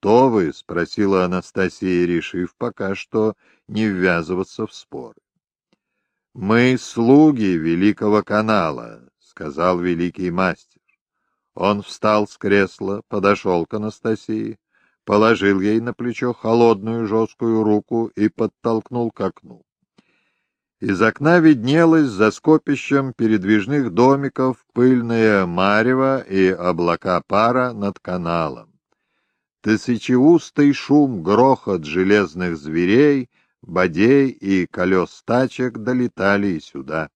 кто вы?» — спросила Анастасия, решив пока что не ввязываться в споры. «Мы слуги Великого канала», — сказал великий мастер. Он встал с кресла, подошел к Анастасии, положил ей на плечо холодную жесткую руку и подтолкнул к окну. Из окна виднелось за скопищем передвижных домиков пыльное марево и облака пара над каналом. Тысячеустый шум, грохот железных зверей, бодей и колес тачек долетали сюда.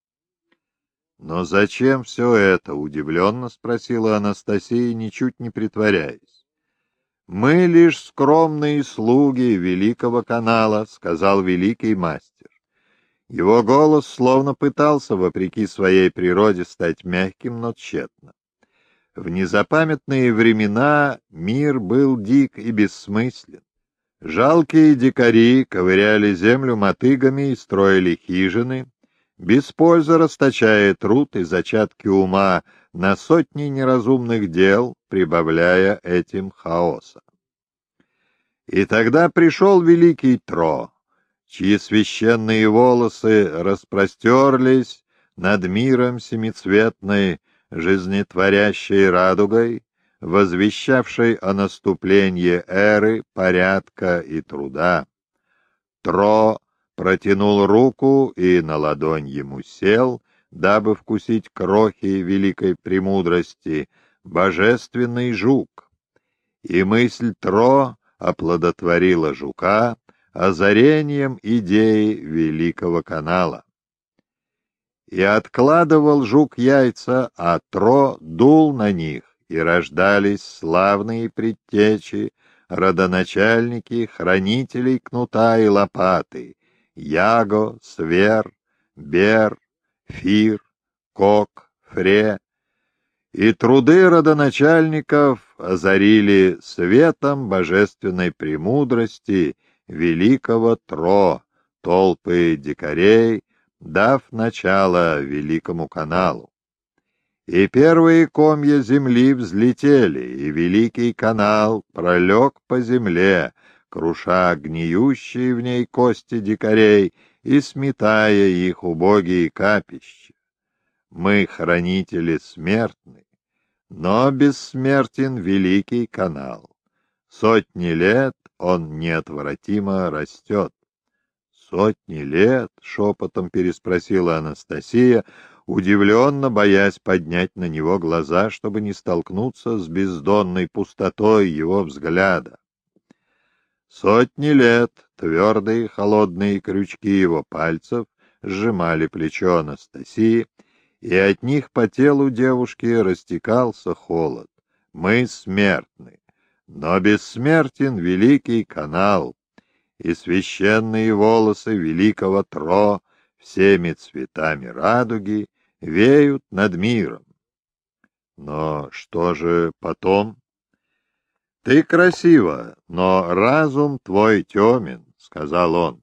«Но зачем все это?» — удивленно спросила Анастасия, ничуть не притворяясь. «Мы лишь скромные слуги великого канала», — сказал великий мастер. Его голос словно пытался, вопреки своей природе, стать мягким, но тщетно. В незапамятные времена мир был дик и бессмыслен. Жалкие дикари ковыряли землю мотыгами и строили хижины, без пользы расточая труд и зачатки ума на сотни неразумных дел, прибавляя этим хаоса. И тогда пришел великий Тро, чьи священные волосы распростерлись над миром семицветной, жизнетворящей радугой, возвещавшей о наступлении эры, порядка и труда. Тро протянул руку и на ладонь ему сел, дабы вкусить крохи великой премудрости, божественный жук. И мысль Тро оплодотворила жука озарением идеи великого канала. И откладывал жук яйца, а Тро дул на них, и рождались славные предтечи, родоначальники, хранителей кнута и лопаты, Яго, Свер, Бер, Фир, Кок, Фре. И труды родоначальников озарили светом божественной премудрости великого Тро, толпы дикарей, дав начало великому каналу. И первые комья земли взлетели, и великий канал пролег по земле, круша гниющие в ней кости дикарей и сметая их убогие капища. Мы, хранители, смертны, но бессмертен великий канал. Сотни лет он неотвратимо растет. Сотни лет, — шепотом переспросила Анастасия, удивленно боясь поднять на него глаза, чтобы не столкнуться с бездонной пустотой его взгляда. Сотни лет твердые холодные крючки его пальцев сжимали плечо Анастасии, и от них по телу девушки растекался холод. Мы смертны, но бессмертен великий канал, и священные волосы великого Тро всеми цветами радуги веют над миром. Но что же потом? «Ты красива, но разум твой темен», — сказал он.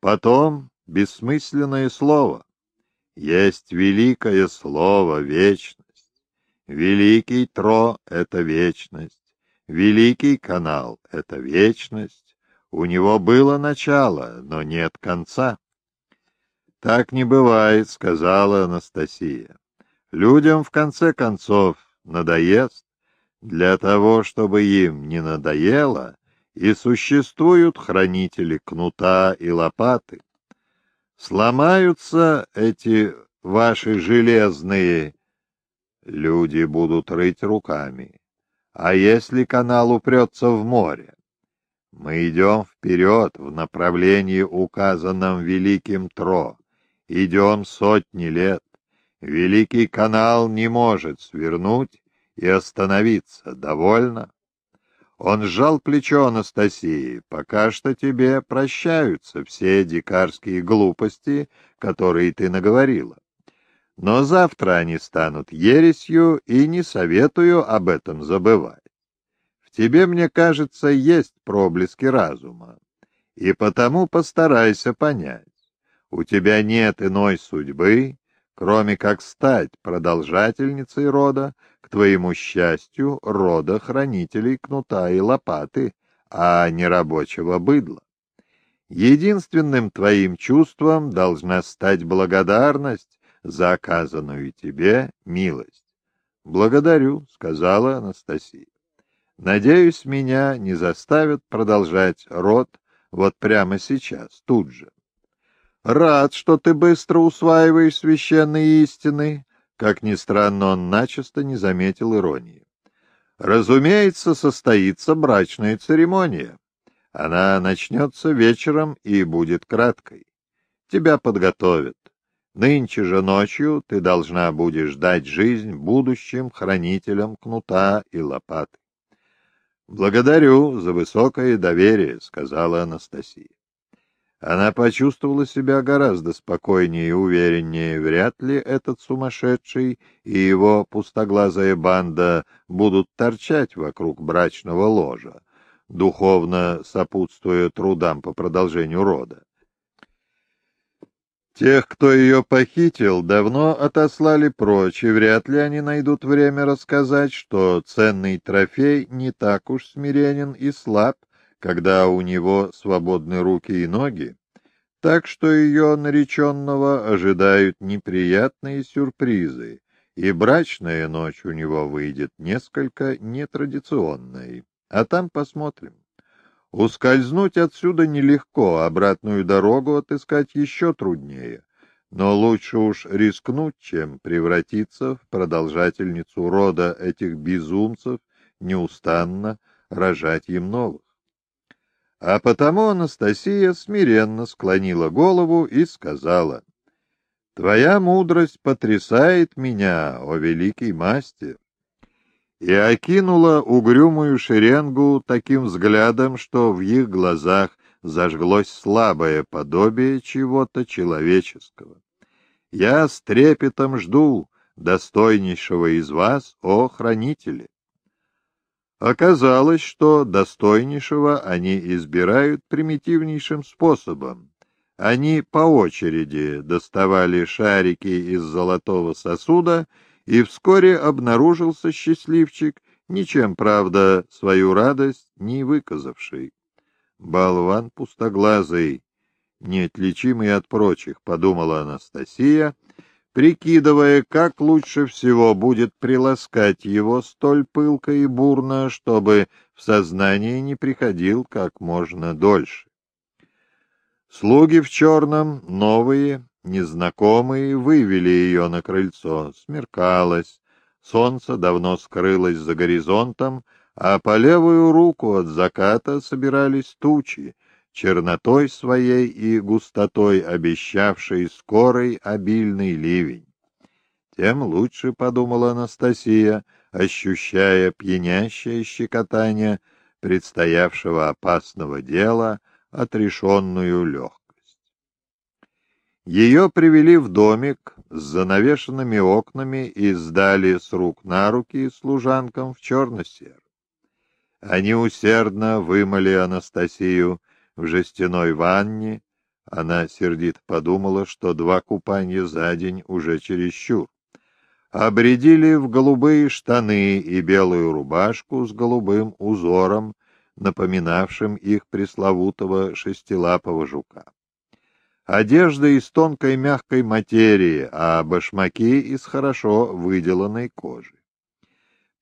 Потом бессмысленное слово. Есть великое слово — вечность. Великий Тро — это вечность. Великий канал — это вечность. У него было начало, но нет конца. «Так не бывает», — сказала Анастасия. «Людям, в конце концов, надоест, для того, чтобы им не надоело, и существуют хранители кнута и лопаты. Сломаются эти ваши железные, люди будут рыть руками. А если канал упрется в море? Мы идем вперед в направлении, указанном Великим Тро. Идем сотни лет. Великий канал не может свернуть и остановиться. Довольно? Он сжал плечо Анастасии. Пока что тебе прощаются все дикарские глупости, которые ты наговорила. Но завтра они станут ересью, и не советую об этом забывать. Тебе, мне кажется, есть проблески разума, и потому постарайся понять. У тебя нет иной судьбы, кроме как стать продолжательницей рода, к твоему счастью, рода хранителей кнута и лопаты, а не рабочего быдла. Единственным твоим чувством должна стать благодарность за оказанную тебе милость. «Благодарю», — сказала Анастасия. «Надеюсь, меня не заставят продолжать род вот прямо сейчас, тут же. Рад, что ты быстро усваиваешь священные истины». Как ни странно, он начисто не заметил иронии. «Разумеется, состоится брачная церемония. Она начнется вечером и будет краткой. Тебя подготовят. Нынче же ночью ты должна будешь дать жизнь будущим хранителям кнута и лопаты. — Благодарю за высокое доверие, — сказала Анастасия. Она почувствовала себя гораздо спокойнее и увереннее. Вряд ли этот сумасшедший и его пустоглазая банда будут торчать вокруг брачного ложа, духовно сопутствуя трудам по продолжению рода. Тех, кто ее похитил, давно отослали прочь, и вряд ли они найдут время рассказать, что ценный трофей не так уж смиренен и слаб, когда у него свободны руки и ноги, так что ее нареченного ожидают неприятные сюрпризы, и брачная ночь у него выйдет несколько нетрадиционной. А там посмотрим. Ускользнуть отсюда нелегко, обратную дорогу отыскать еще труднее. Но лучше уж рискнуть, чем превратиться в продолжательницу рода этих безумцев, неустанно рожать им новых. А потому Анастасия смиренно склонила голову и сказала, «Твоя мудрость потрясает меня, о великий мастер и окинула угрюмую шеренгу таким взглядом, что в их глазах зажглось слабое подобие чего-то человеческого. «Я с трепетом жду достойнейшего из вас, о хранители!» Оказалось, что достойнейшего они избирают примитивнейшим способом. Они по очереди доставали шарики из золотого сосуда и вскоре обнаружился счастливчик, ничем, правда, свою радость не выказавший. Болван пустоглазый, неотличимый от прочих, подумала Анастасия, прикидывая, как лучше всего будет приласкать его столь пылко и бурно, чтобы в сознание не приходил как можно дольше. Слуги в черном, новые, Незнакомые вывели ее на крыльцо. Смеркалось, солнце давно скрылось за горизонтом, а по левую руку от заката собирались тучи, чернотой своей и густотой обещавшие скорый обильный ливень. Тем лучше, — подумала Анастасия, ощущая пьянящее щекотание предстоявшего опасного дела, отрешенную легкость. Ее привели в домик с занавешенными окнами и сдали с рук на руки служанкам в черно-сер. Они усердно вымыли Анастасию в жестяной ванне. Она сердито подумала, что два купания за день уже чересчур. Обредили в голубые штаны и белую рубашку с голубым узором, напоминавшим их пресловутого шестилапого жука. Одежда из тонкой мягкой материи, а башмаки из хорошо выделанной кожи.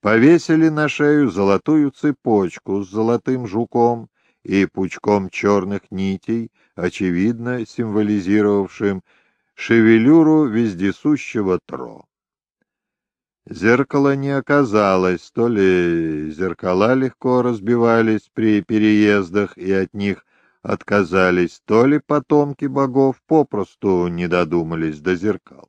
Повесили на шею золотую цепочку с золотым жуком и пучком черных нитей, очевидно символизировавшим шевелюру вездесущего Тро. Зеркала не оказалось, то ли зеркала легко разбивались при переездах, и от них отказались, то ли потомки богов попросту не додумались до зеркал.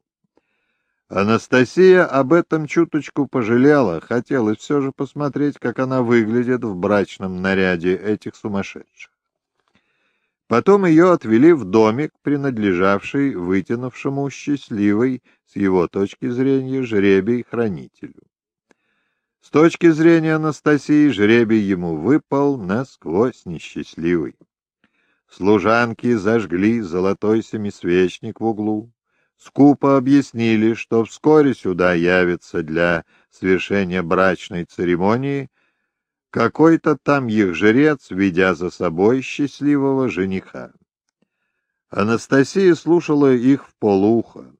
Анастасия об этом чуточку пожалела, хотелось все же посмотреть, как она выглядит в брачном наряде этих сумасшедших. Потом ее отвели в домик, принадлежавший вытянувшему счастливый, с его точки зрения, жребий хранителю. С точки зрения Анастасии, жребий ему выпал насквозь несчастливый. Служанки зажгли золотой семисвечник в углу. скупо объяснили, что вскоре сюда явится для свершения брачной церемонии какой-то там их жрец, ведя за собой счастливого жениха. Анастасия слушала их в полуха.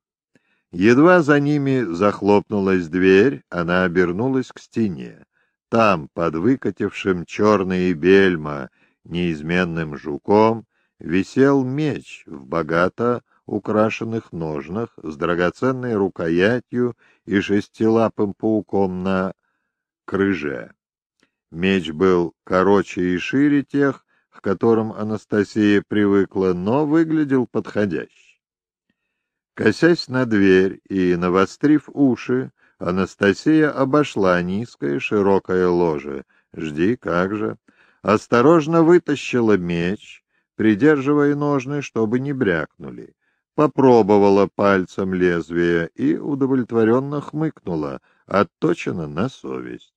Едва за ними захлопнулась дверь, она обернулась к стене. Там, под выкатившим черные бельма неизменным жуком, висел меч в богато украшенных ножнах с драгоценной рукоятью и шестилапым пауком на крыже. Меч был короче и шире тех, к которым Анастасия привыкла, но выглядел подходяще. Косясь на дверь и навострив уши, Анастасия обошла низкое широкое ложе. Жди, как же. Осторожно вытащила меч, придерживая ножны, чтобы не брякнули. Попробовала пальцем лезвие и удовлетворенно хмыкнула, отточена на совесть.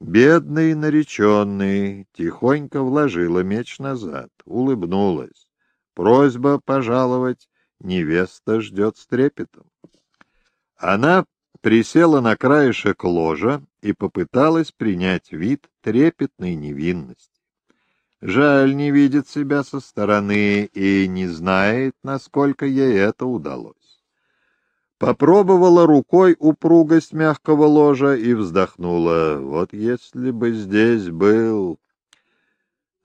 Бедный нареченный тихонько вложила меч назад, улыбнулась. Просьба пожаловать невеста ждет с трепетом. Она присела на краешек ложа и попыталась принять вид трепетной невинности. Жаль, не видит себя со стороны и не знает, насколько ей это удалось. Попробовала рукой упругость мягкого ложа и вздохнула. Вот если бы здесь был...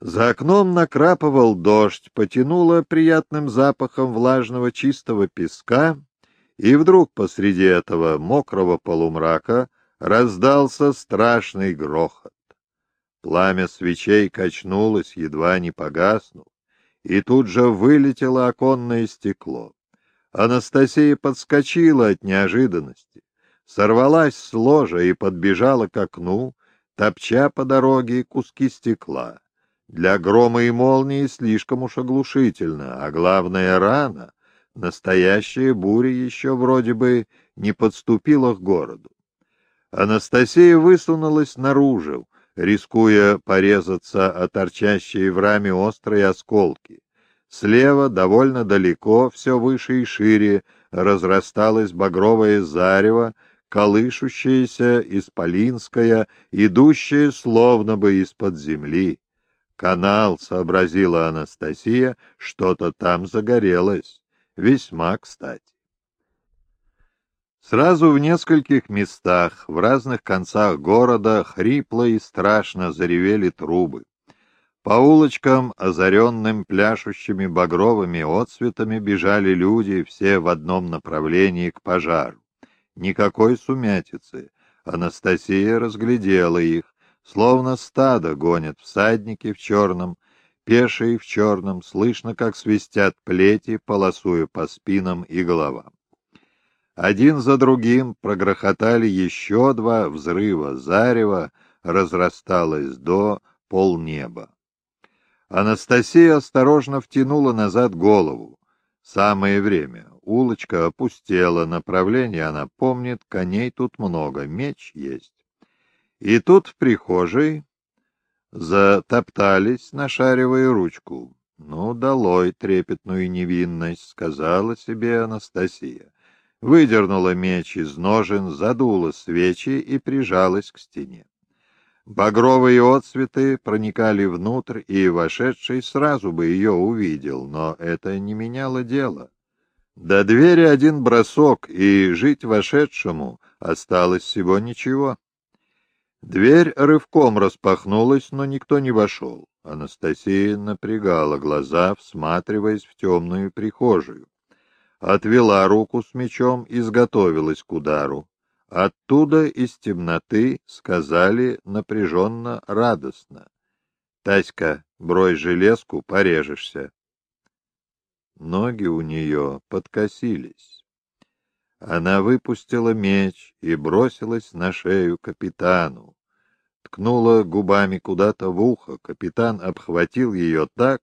За окном накрапывал дождь, потянуло приятным запахом влажного чистого песка, и вдруг посреди этого мокрого полумрака раздался страшный грохот. Пламя свечей качнулось, едва не погаснув, и тут же вылетело оконное стекло. Анастасия подскочила от неожиданности, сорвалась с ложа и подбежала к окну, топча по дороге куски стекла. Для грома и молнии слишком уж оглушительно, а главное — рано. Настоящая буря еще вроде бы не подступила к городу. Анастасия высунулась наружу, рискуя порезаться о торчащие в раме острые осколки. Слева, довольно далеко, все выше и шире, разрасталось багровое зарево, колышущееся, исполинское, идущее словно бы из-под земли. Канал, сообразила Анастасия, что-то там загорелось. Весьма кстати. Сразу в нескольких местах, в разных концах города, хрипло и страшно заревели трубы. По улочкам, озаренным пляшущими багровыми отцветами, бежали люди, все в одном направлении к пожару. Никакой сумятицы. Анастасия разглядела их, словно стадо гонят всадники в черном, пешие в черном, слышно, как свистят плети, полосуя по спинам и головам. Один за другим прогрохотали еще два взрыва, зарево разрасталось до полнеба. Анастасия осторожно втянула назад голову. Самое время. Улочка опустела, направление она помнит, коней тут много, меч есть. И тут в прихожей затоптались, нашаривая ручку. «Ну, долой трепетную невинность», — сказала себе Анастасия. Выдернула меч из ножен, задула свечи и прижалась к стене. Багровые отцветы проникали внутрь, и вошедший сразу бы ее увидел, но это не меняло дело. До двери один бросок, и жить вошедшему осталось всего ничего. Дверь рывком распахнулась, но никто не вошел. Анастасия напрягала глаза, всматриваясь в темную прихожую. Отвела руку с мечом и изготовилась к удару. Оттуда из темноты сказали напряженно радостно. «Таська, брой железку, порежешься». Ноги у нее подкосились. Она выпустила меч и бросилась на шею капитану. Ткнула губами куда-то в ухо. Капитан обхватил ее так,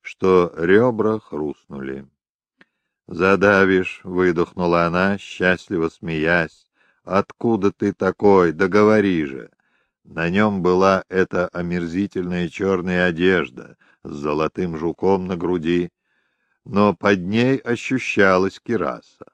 что ребра хрустнули. «Задавишь», — выдохнула она, счастливо смеясь. «Откуда ты такой? Договори же!» На нем была эта омерзительная черная одежда с золотым жуком на груди. но под ней ощущалась кираса.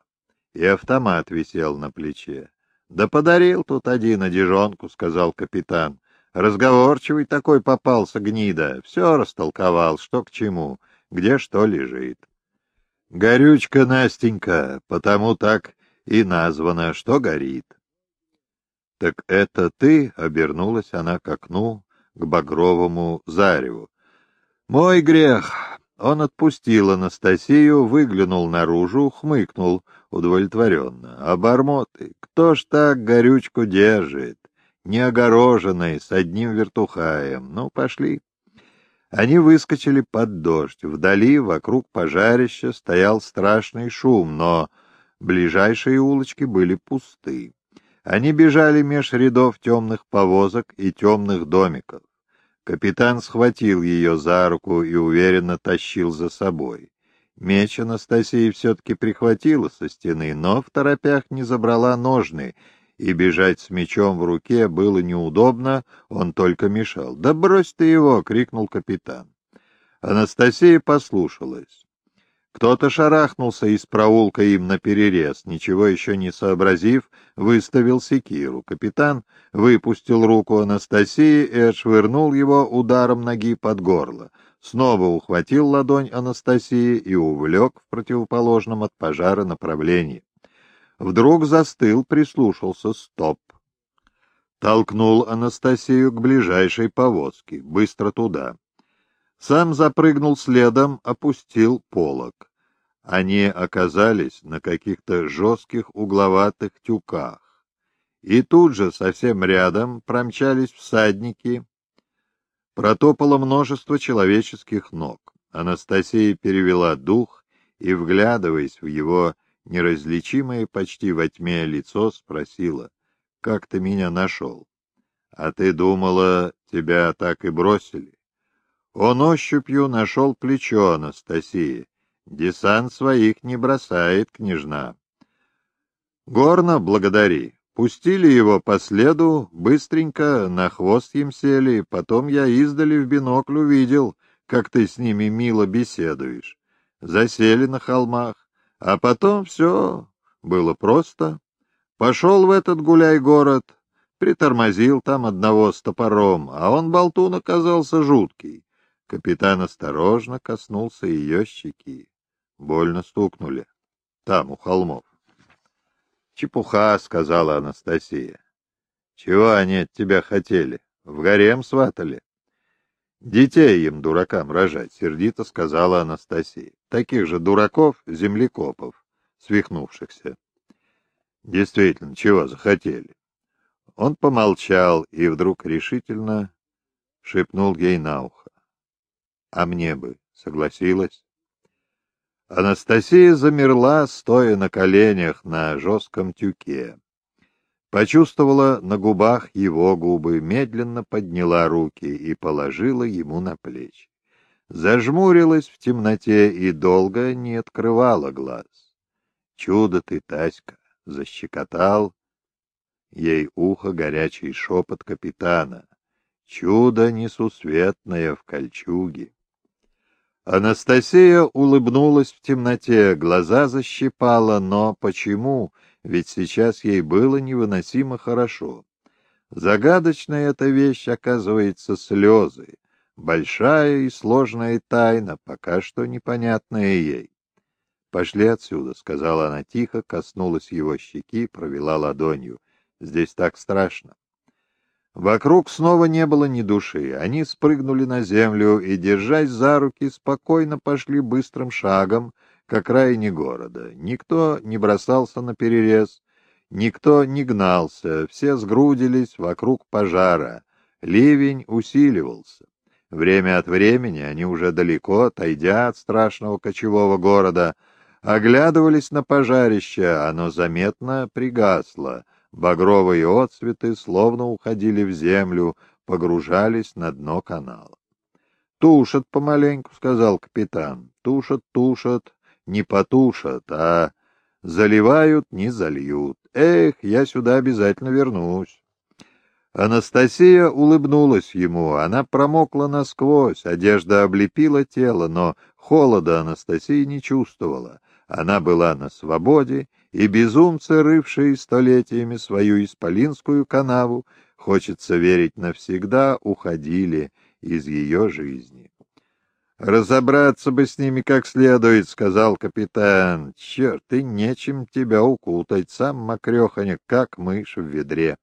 И автомат висел на плече. «Да подарил тут один одежонку», — сказал капитан. «Разговорчивый такой попался, гнида. Все растолковал, что к чему, где что лежит». «Горючка, Настенька, потому так и названо, что горит». «Так это ты?» — обернулась она к окну, к багровому зареву. «Мой грех!» Он отпустил Анастасию, выглянул наружу, хмыкнул удовлетворенно. «Обормоты! Кто ж так горючку держит? Неогороженный, с одним вертухаем. Ну, пошли!» Они выскочили под дождь. Вдали, вокруг пожарища, стоял страшный шум, но ближайшие улочки были пусты. Они бежали меж рядов темных повозок и темных домиков. Капитан схватил ее за руку и уверенно тащил за собой. Меч Анастасия все-таки прихватила со стены, но в торопях не забрала ножны, и бежать с мечом в руке было неудобно, он только мешал. «Да брось ты его!» — крикнул капитан. Анастасия послушалась. Кто-то шарахнулся из проулка им на перерез, ничего еще не сообразив, выставил секиру. Капитан выпустил руку Анастасии и отшвырнул его ударом ноги под горло. Снова ухватил ладонь Анастасии и увлек в противоположном от пожара направлении. Вдруг застыл, прислушался. Стоп! Толкнул Анастасию к ближайшей повозке. Быстро туда. Сам запрыгнул следом, опустил полог. Они оказались на каких-то жестких угловатых тюках. И тут же, совсем рядом, промчались всадники. Протопало множество человеческих ног. Анастасия перевела дух и, вглядываясь в его неразличимое почти во тьме лицо, спросила, «Как ты меня нашел? А ты думала, тебя так и бросили?» Он ощупью нашел плечо Анастасии. Десант своих не бросает, княжна. Горно благодари. Пустили его по следу, быстренько на хвост им сели, потом я издали в бинокль увидел, как ты с ними мило беседуешь. Засели на холмах, а потом все было просто. Пошел в этот гуляй-город, притормозил там одного с топором, а он болтун оказался жуткий. Капитан осторожно коснулся ее щеки. Больно стукнули. Там, у холмов. «Чепуха», — сказала Анастасия. «Чего они от тебя хотели? В гарем сватали?» «Детей им, дуракам, рожать», — сердито сказала Анастасия. «Таких же дураков, землекопов, свихнувшихся». «Действительно, чего захотели?» Он помолчал и вдруг решительно шепнул ей на ухо. А мне бы согласилась. Анастасия замерла, стоя на коленях на жестком тюке. Почувствовала на губах его губы, медленно подняла руки и положила ему на плечи. Зажмурилась в темноте и долго не открывала глаз. «Чудо ты, Таська!» — защекотал ей ухо горячий шепот капитана. «Чудо несусветное в кольчуге!» Анастасия улыбнулась в темноте, глаза защипала, но почему? Ведь сейчас ей было невыносимо хорошо. Загадочная эта вещь, оказывается, слезы. Большая и сложная тайна, пока что непонятная ей. «Пошли отсюда», — сказала она тихо, коснулась его щеки, провела ладонью. «Здесь так страшно». Вокруг снова не было ни души. Они спрыгнули на землю и, держась за руки, спокойно пошли быстрым шагом к окраине города. Никто не бросался на перерез, никто не гнался, все сгрудились вокруг пожара. Ливень усиливался. Время от времени они уже далеко, отойдя от страшного кочевого города, оглядывались на пожарище, оно заметно пригасло — Багровые отцветы словно уходили в землю, погружались на дно канала. «Тушат помаленьку», — сказал капитан. «Тушат, тушат, не потушат, а заливают, не зальют. Эх, я сюда обязательно вернусь». Анастасия улыбнулась ему, она промокла насквозь, одежда облепила тело, но холода Анастасия не чувствовала. Она была на свободе, и безумцы, рывшие столетиями свою исполинскую канаву, хочется верить навсегда, уходили из ее жизни. «Разобраться бы с ними как следует», — сказал капитан. «Черт, и нечем тебя укутать, сам мокреханик, как мышь в ведре».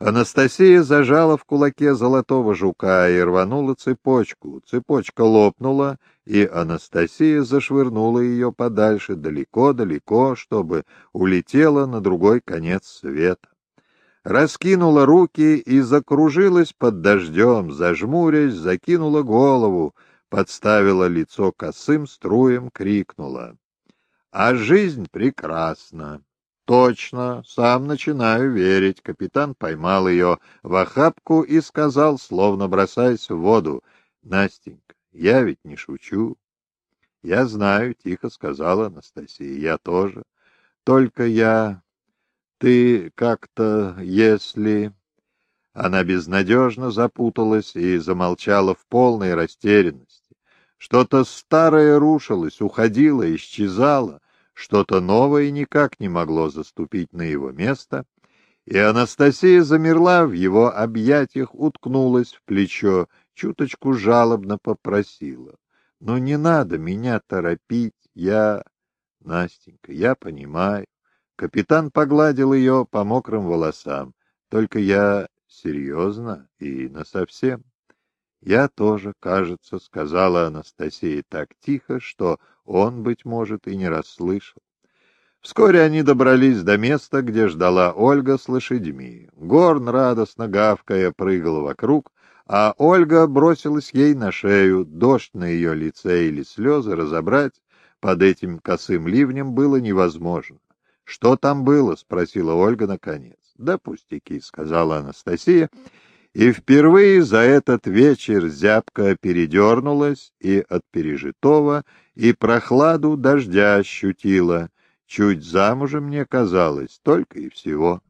Анастасия зажала в кулаке золотого жука и рванула цепочку. Цепочка лопнула, и Анастасия зашвырнула ее подальше, далеко-далеко, чтобы улетела на другой конец света. Раскинула руки и закружилась под дождем, зажмурясь, закинула голову, подставила лицо косым струем, крикнула. «А жизнь прекрасна!» «Точно, сам начинаю верить». Капитан поймал ее в охапку и сказал, словно бросаясь в воду, «Настенька, я ведь не шучу». «Я знаю», — тихо сказала Анастасия, — «я тоже. Только я... Ты как-то, если...» Она безнадежно запуталась и замолчала в полной растерянности. Что-то старое рушилось, уходило, исчезало, что-то новое никак не могло заступить на его место, и Анастасия замерла в его объятиях, уткнулась в плечо, чуточку жалобно попросила. «Ну не надо меня торопить, я...» «Настенька, я понимаю». Капитан погладил ее по мокрым волосам. «Только я серьезно и насовсем». «Я тоже, кажется», — сказала Анастасия так тихо, что он, быть может, и не расслышал. Вскоре они добрались до места, где ждала Ольга с лошадьми. Горн, радостно гавкая, прыгал вокруг, а Ольга бросилась ей на шею. Дождь на ее лице или слезы разобрать под этим косым ливнем было невозможно. — Что там было? — спросила Ольга наконец. — Да пустяки, — сказала Анастасия, и впервые за этот вечер зябко передернулась и от пережитого, и прохладу дождя ощутила. Чуть замужем мне казалось, только и всего.